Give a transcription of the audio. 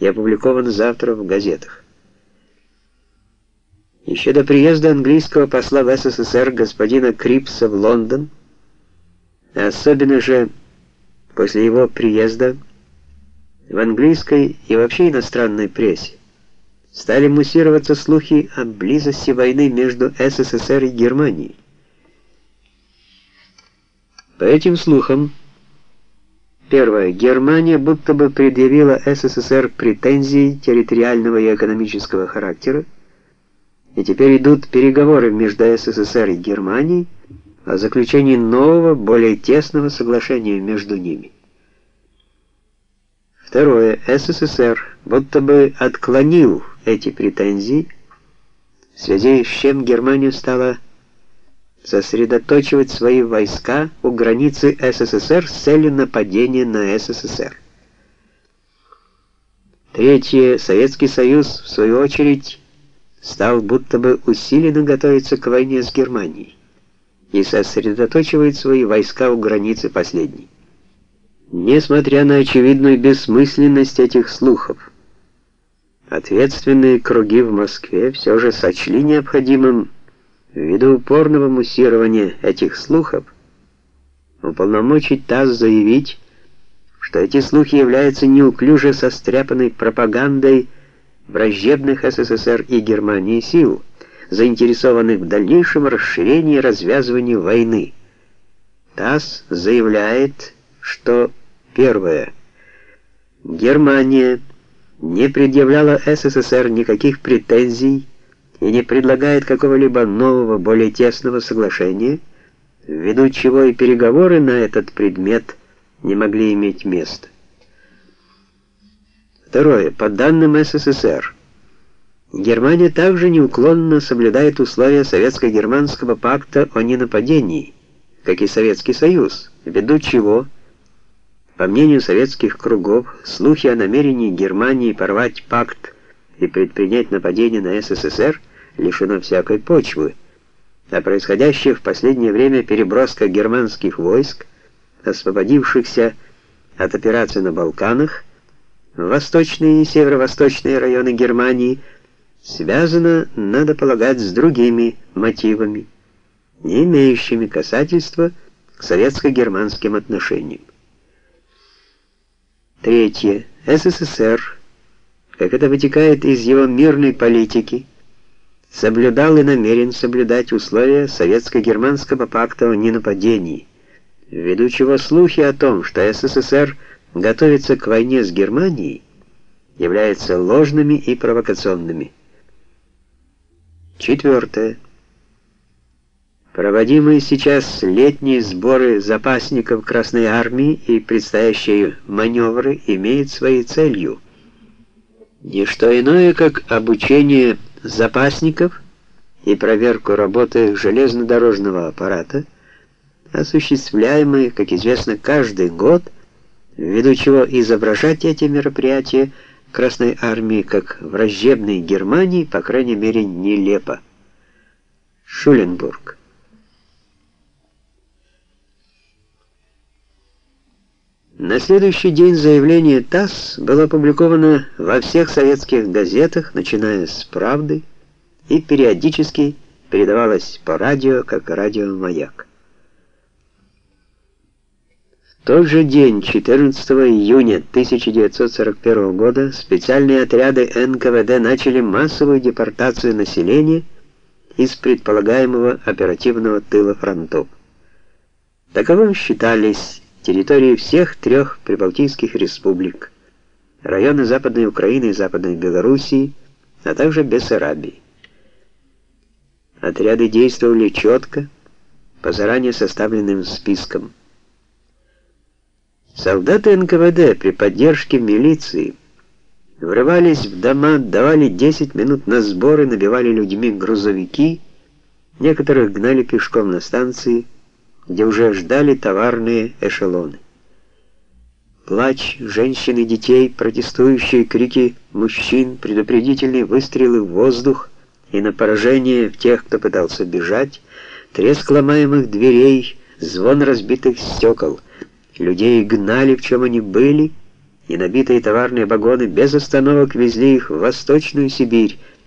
и опубликован завтра в газетах. Еще до приезда английского посла в СССР господина Крипса в Лондон, а особенно же после его приезда в английской и вообще иностранной прессе, стали муссироваться слухи о близости войны между СССР и Германией. По этим слухам, первое, Германия будто бы предъявила СССР претензии территориального и экономического характера, и теперь идут переговоры между СССР и Германией о заключении нового, более тесного соглашения между ними. Второе. СССР будто бы отклонил эти претензии, в связи с чем Германия стала сосредоточивать свои войска у границы СССР с целью нападения на СССР. Третье. Советский Союз, в свою очередь, стал будто бы усиленно готовиться к войне с Германией и сосредоточивает свои войска у границы последней. Несмотря на очевидную бессмысленность этих слухов, ответственные круги в Москве все же сочли необходимым Ввиду упорного муссирования этих слухов, уполномочить ТАСС заявить, что эти слухи являются неуклюже состряпанной пропагандой враждебных СССР и Германии сил, заинтересованных в дальнейшем расширении и развязывании войны. ТАСС заявляет, что первое. Германия не предъявляла СССР никаких претензий и не предлагает какого-либо нового, более тесного соглашения, ввиду чего и переговоры на этот предмет не могли иметь места. Второе. По данным СССР, Германия также неуклонно соблюдает условия Советско-германского пакта о ненападении, как и Советский Союз, ввиду чего, по мнению советских кругов, слухи о намерении Германии порвать пакт и предпринять нападение на СССР лишено всякой почвы, а происходящая в последнее время переброска германских войск, освободившихся от операций на Балканах, в восточные и северо-восточные районы Германии, связана, надо полагать, с другими мотивами, не имеющими касательства к советско-германским отношениям. Третье. СССР как это вытекает из его мирной политики, соблюдал и намерен соблюдать условия Советско-германского пакта о ненападении, ввиду чего слухи о том, что СССР готовится к войне с Германией, являются ложными и провокационными. Четвертое. Проводимые сейчас летние сборы запасников Красной Армии и предстоящие маневры имеют своей целью – не что иное, как обучение запасников и проверку работы железнодорожного аппарата, осуществляемые, как известно, каждый год, ввиду чего изображать эти мероприятия Красной Армии как враждебной Германии, по крайней мере, нелепо. Шуленбург На следующий день заявление ТАСС было опубликовано во всех советских газетах, начиная с «Правды», и периодически передавалось по радио, как радио-маяк. В тот же день, 14 июня 1941 года, специальные отряды НКВД начали массовую депортацию населения из предполагаемого оперативного тыла фронтов. Таковым считались территории всех трех прибалтийских республик, районы Западной Украины и Западной Белоруссии, а также Бессарабии. Отряды действовали четко, по заранее составленным спискам. Солдаты НКВД при поддержке милиции врывались в дома, давали 10 минут на сборы, набивали людьми грузовики, некоторых гнали пешком на станции, где уже ждали товарные эшелоны. Плач женщин и детей, протестующие крики мужчин, предупредительные выстрелы в воздух и на поражение тех, кто пытался бежать, треск ломаемых дверей, звон разбитых стекол. Людей гнали, в чем они были, и набитые товарные вагоны без остановок везли их в Восточную Сибирь,